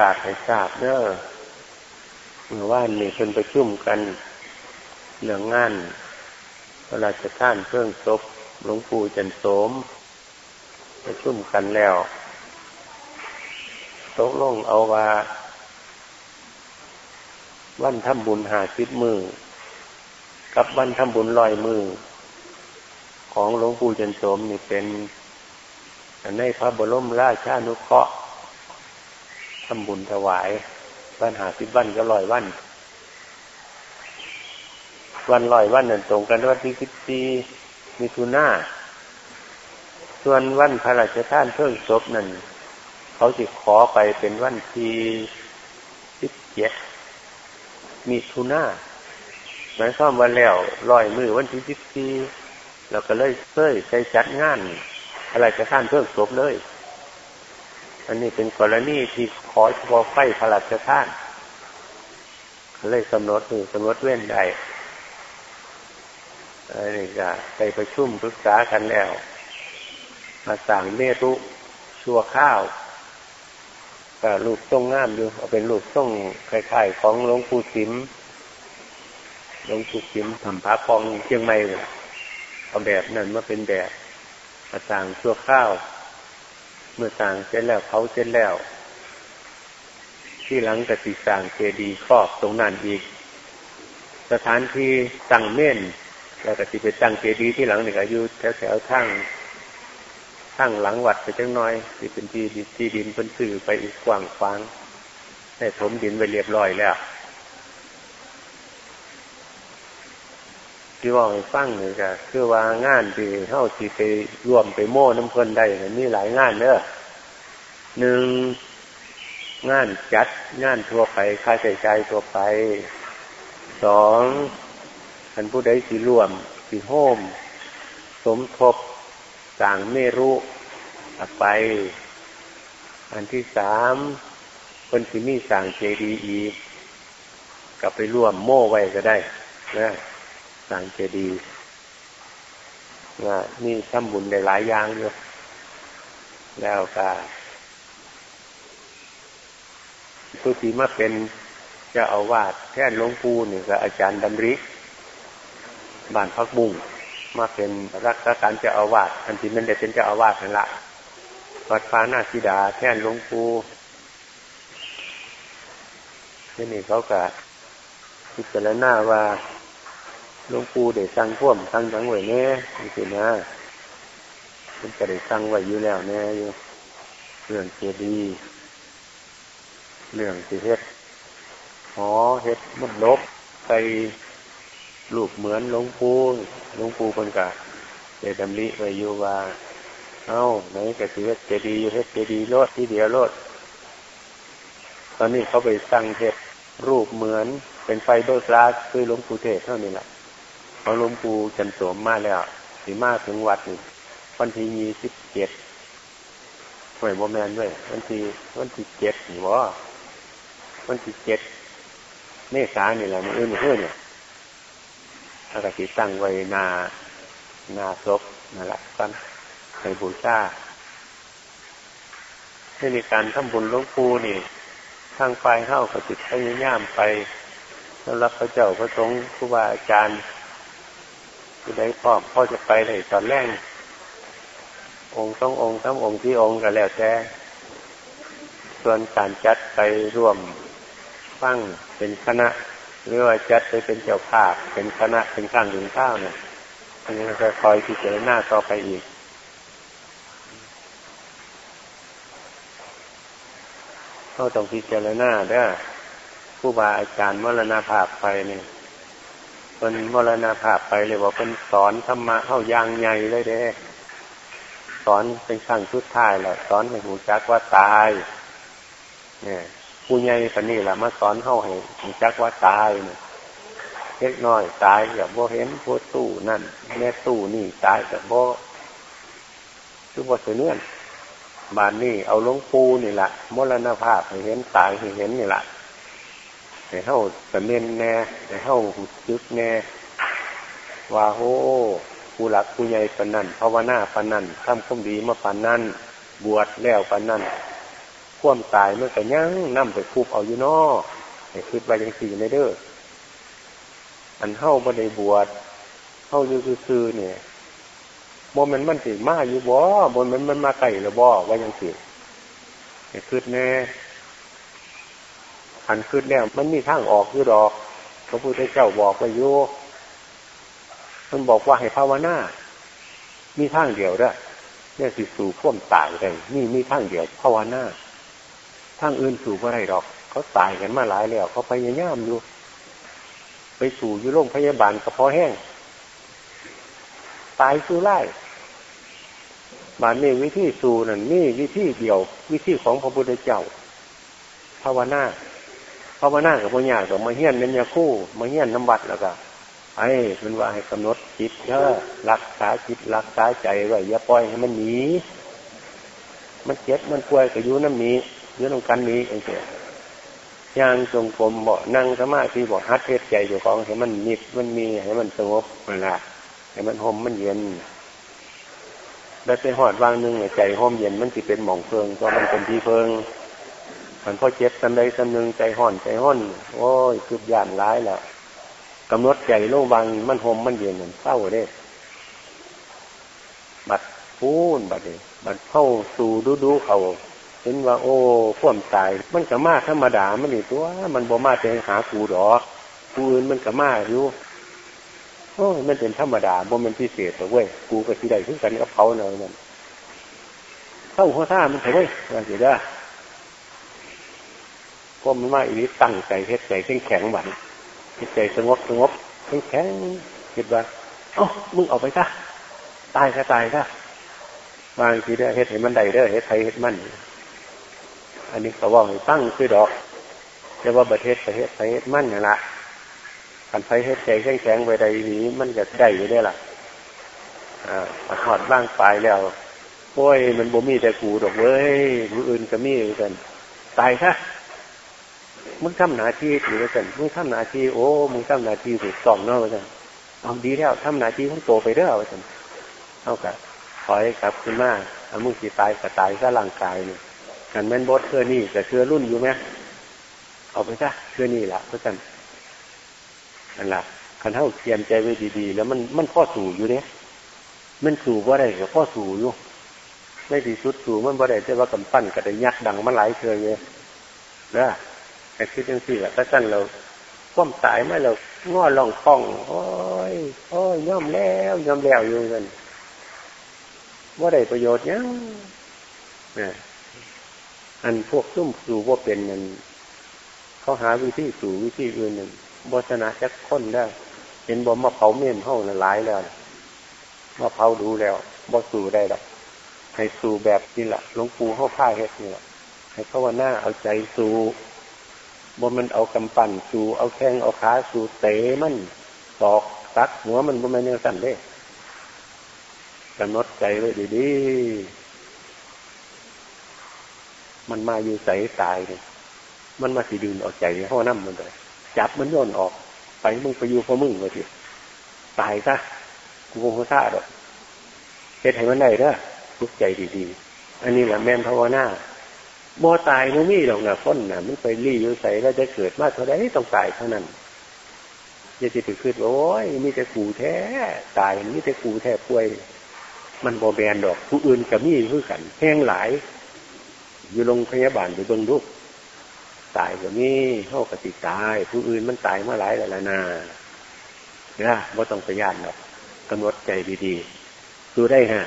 กาศให้ทราบเด้อเมื่อว่านนี่เพิ่นประชุมกันเรื่องงานพระราชทานเครื่องศพหลวงปู่จันโสม ประชุมกันแล้วตกลงเอาว่า วันทำบุญหาสิบมือ กับวันทำบุญลอยมือ ของหลวงปู่จันโสมนี่เป็นในพระบรมราชานุเคราะห์ ทำบุญถวายวันหาสิบวันก็ลอยวัน วันลอยวันนั่นตรงกันวันที่สิบสี่มิถุนาส่วนวันพระราชทานเพิ่งศพนั่นเขาจะขอไปเป็นวันที่สิบเจ็ดมิถุนาหมายความว่าแล้วลอยมือวันที่สิบสี่เราก็เลยเซ้ยใจจัดงาน อะไรจะท่านเพิ่งศพเลย อันนี้เป็นกรณีที่ขอเฉพาะไฟพระราชทาน เลยกำหนดหรือกำหนดเว้นได้อันนี้ก็ไปประชุมปรึกษากันแล้ว มาสั่งเมตุชัวข้าวก็ลูกต้องงามอยู่เอาเป็นลูกต้องคล้ายๆของหลวงปู่สิมหลวงปู่สิมทำพระปองเชียงใหม่เอาแบบนั้นมาเป็นแบบมาสั่งชั่วข้าว มื่อสั่งเสร็จแล้วเขาเสร็จแล้ว ที่หลังกติสั่งเจดีย์ครอบตรงนั้นอีก สถานที่ตั้งเม่นแล้วกติไปตั้งเจดีย์ที่หลังนี่ก็อยู่แถวแถวทั้งทั้งหลังวัดไปจังน้อยที่เป็นที่ที่ดินเป็นสื่อไปอีกกว้างขวางให้ถมดินไปเรียบร้อยแล้ว ที่ว่าให้ฟังนี่ก็คือว่างานที่เท่าที่ไปร่วมไปโม่น้ำเพลินได้นี่หลายงานเนอะหนึ่งงานจัดงานทั่วไปค่าใช้จ่ายทั่วไปสองท่านผู้ใดสีร่วมสีโฮม สมทบสางเมรุไป อันที่สามคนที่มีสางเจดีอีกกลับไปร่วมโม่ไว้ก็ได้นะ สางเจดีนะนี่ทำบุญได้หลายอย่างอยู่แล้วก็ผู้ที่มาเป็นจะเอาวาดแท่นหลวงปู่นี่ก็อาจารย์ดำริบ้านพักบุ้งมาเป็นรักษาการเจ้าอาวาสทันที่มันได้เป็นเจ้าอาวาสนั่นละวัดฟ้านาธิดา แท่นหลวงปู่ที่นี่เขาก็พิจารณาว่า หลวงปู่ได้สั่งพ่วมสั่งจังไว้แน่สินะมันก็ได้สั่งไว้อยู่แล้วแน่อยู่เรื่องเจดีย์เรื่องสิเฮ็ดหอเฮ็ดมันลบไปรูปเหมือนหลวงปู่หลวงปู่คนกะเดดำริไว้อยู่ว่าเอ้าไหนกะสิเฮ็ดเจดีย์เฮ็ดเจดีย์โลดที่เดียวโลดตอนนี้เขาไปสั่งเฮ็ดรูปเหมือนเป็นไฟเบอร์กลาสคือหลวงปู่เทศเท่านี้แหละ พอหลวงปู่จันโสมมาแล้วสีมาถึงวัดนี่วันที่ยี่สิบเจ็ดหน่วยโมแมนด้วยวันที่วันที่เจ็ดหรือว่าวันที่เจ็ดเมษาเนี่ยแหละมันอื่นเพื่อนเนี่ยอากาศตั้งไว้นานาศพนั่นแหละกันในบูชาให้ในการทำบุญหลวงปู่นี่ทางฝ่ายเข้ากับจิตพยายามไปสำหรับพระเจ้าพระสงฆ์ครูบาอาจารย์ ผู้ใดพร้อมพ่อจะไปเลยตอนแรกองค์ต้ององค์ทั้งองค์ที่องค์ก็แล้วแต่ส่วนการจัดไปร่วมฟังเป็นคณะ หรือว่าจัดไปเป็นเจ้าภาพเป็นคณะเป็นข้างถึงข้าวเนี่ยอันนี้จะคอยพิจารณาต่อไปอีกเขาต้องพิจารณาเด้อผู้บาอาจารย์มรณภาพไปเนี่ย เป็นมรณภาพไปเลยว่าเป็นสอนธรรมะเข้ายางใหญ่เลยเด้สอนเป็นขั้งชุดท้ายแหละสอนให้หูจักว่าตาย เนี่ยผู้ใหญ่ปนี่แหละมาสอนเข้าให้จักว่าตายเนี่ยเล็กน้อยตายกับโบเห็นโบตู้นั่นแม่ตู้นี่ตายกับโบคือโบเสือเนื่อนบานนี่เอาลงปูนี่แหละมรณภาพให้เห็นตายให้เห็นนี่แหละ ให้เข้าสเมนแน่ให้เข้าหุดซึกแน่ว่าโหผู้หลักผู้ใหญ่ปนันภาวนาปนันทำความดีมาปนันบวชแล้วปนันควมตายเมื่อแต่ยังนั่ไปคูบเอาอยู่นอไอ้คิดไปยังสี่ในเด้ออันเข้าบันไดบวชเข้าอยู่ซื่อเนี่ยบนมันมันสิมาอยู่บ่บนมันมันมาไก่หรือบ่ว่ายังสิไอ้คิดแน่ อันคิดแล้วมันมีทางออกอยู่ดอกพระพุทธเจ้าบอกไปอยู่มันบอกว่าให้ภาวนา มีทางเดียวได้เนี่ยสิสู่พ่วมตายได้นี่มีทางเดียวภาวนาทางอื่นสู่อะไรดอก เขาตายกันมาหลายแล้ว เขาพยายามอยู่ ไปสู่อยู่โรงพยาบาลกระเพาะแห้ง ตายสู่ไล่บานนี่วิธีสู่นั่นนี่วิธีเดียว วิธีของพระพุทธเจ้าภาวนา ภาวนากับปัญญากับมาเฮียนเป็นยาคู่มาเฮียนน้ำบัดแล้วก็ไอ้มันว่าให้กำหนดจิตเยอะรักษาจิตรักษาใจไว้อย่าปล่อยให้มันหนีมันเจ็บมันป่วยก็อยู่น้ำนี้ยู่ตรงกันนี้เองเสียย่างจงกรมบ่นั่งสมาธิบ่ฮัดเทศใจอยู่ของให้มันนิดมันมีให้มันสงบมันละให้มันหอมมันเย็นได้ไปหอดวางหนึ่งใจหอมเย็นมันจะเป็นหมองเพลิงเพราะมันเป็นที่เพลิง มันพอเจ็บสันใดสันหนึ่งใจห่อนใจห่อนโอ้ยคืบยานร้ายแล้วกำหนดใจโลงบางมันหอมมันเย็นมันเศร้าเด้บัดพูนบัดเดบัดเข้าสู่ดูดูเขาเห็นว่า โอ้ข่วมตาย มันก็มาธรรมดามันนี่ตัว มันบ่มาจะหากูดอกกูอื่นมันก็มาอยู่โอ้มันเป็นธรรมดาบ่มันพิเศษแต่เว้ยกูกับที่ใดทุกกันกับเขาเนยนั่นเข้าหัวท่ามันเถอะเว้ยว่าสิได้ ก็มันมาอีนี้ตั้งใจเฮ็ดใจแข็งแข็งหวันเฮ็ดใจสงบสงบแข็งแข็งคิดว่าเอ้มึงออกไปซะตายก็ตายซะบางทีได้เฮ็ดให้มันใดเด้อเฮ็ดไทยเฮ็ดมันอันนี้ก็ว่าให้ตั้งคือดอกจะว่าประเทศประเทศไทยเฮ็ดมันนี่ละกันไฟเฮ็ดใจแข็งแข็งไปใดนี้มันจะได้อยู่ได้ล่ะอ่าถอดบ้างปลายแล้วโอ้ยมันบ่มีแต่กูดอกเว้ยมืออื่นก็มีกันตายซะ มึงทำหน้าที่ถือว่าสันมึงทำหน้าที่โอ้มึงทำหน้าที่ถูกต้องเนาะว่าสันเอาดีแล้วทำหน้าที่ของโตไปเด้อว่าสันเท่ากับถอยกลับขึ้นมาเอามึงสีตายก็ตายซะร่างกายเนี่ยกันแม่นบดเชื่อนี่แต่เชื่อรุ่นอยู่ไหมเอาไปซะเชื่อนี่ละเพราสันนั่นแหละคันเท่าเทียมใจไว้ดีๆ แล้วมันมันพ่อสู่อยู่เนี่ยมันสู่ว่าได้กับพ่อสู่อยู่ไม่ดีสุดสู่มันบ่ได้แต่ว่ากำปั้นก็ได้ยักดังมาหลายเชยเลยนะ ไอ้คิดยังสี่และถ้าสั้นเราคว่ำตายไม่เราง้อลองป้อง โอ้ยโอ้ยย่อมแล้วย่อมแล้วอยู่กันว่าได้ประโยชน์ยังนะอันพวกซุ่มสู่ว่าเป็นนั่นเขาหาวิธีสู่วิธีอื่นนั่นบชนะจักคนได้เห็นบ่มาเผาเมี่ยนห้องหลายแล้วมาเผาดูแล้วบ่สู่ได้หรอกให้สู่แบบนี้แหละหลวงปู่เข้าผ้าเฮ็ดนี่แหละให้เขาว่าหน้าเอาใจสู่ บ่มันเอากำปั้นสู่เอาแข้งเอาขาสู่เตะมันตอกตักหัวมันบ่แม่นยังสั่นเด้กำหนดใจไว้ดีๆมันมาอยู่ใสตายเนี่ยมันมาสิดึงออกใจห้อน้ำมันเลยจับมันโยนออก ไปมึงไปอยู่พอมึงเลยทีตายซะกูคงเขาซาดอกเฮ็ดให้มันได้เด้อทุกใจดีๆ อันนี้แหละแม่นภาวนา บ่ตายมันมีหรอกนะคนนะมันไปรีอยู่ใส่แล้วจะเกิดมาเท่าไรต้องตายเท่านั้นจะสิถือขึ้นโอ้ยมีแต่กูแท้ ตายมีแต่กูแท้ป่วย มันบอแบนดอก ผู้อื่นกับมีเพื่อกันแห้งหลาย อยู่โรงพยาบาลอยู่เบิ้งลูกตายกับมีเข้ากติตาย ผู้อื่นมันตายมาหลายแล้วนาเนี่ยว่าต้องพยานหรอกกำหนดใจดีๆดูได้ฮะ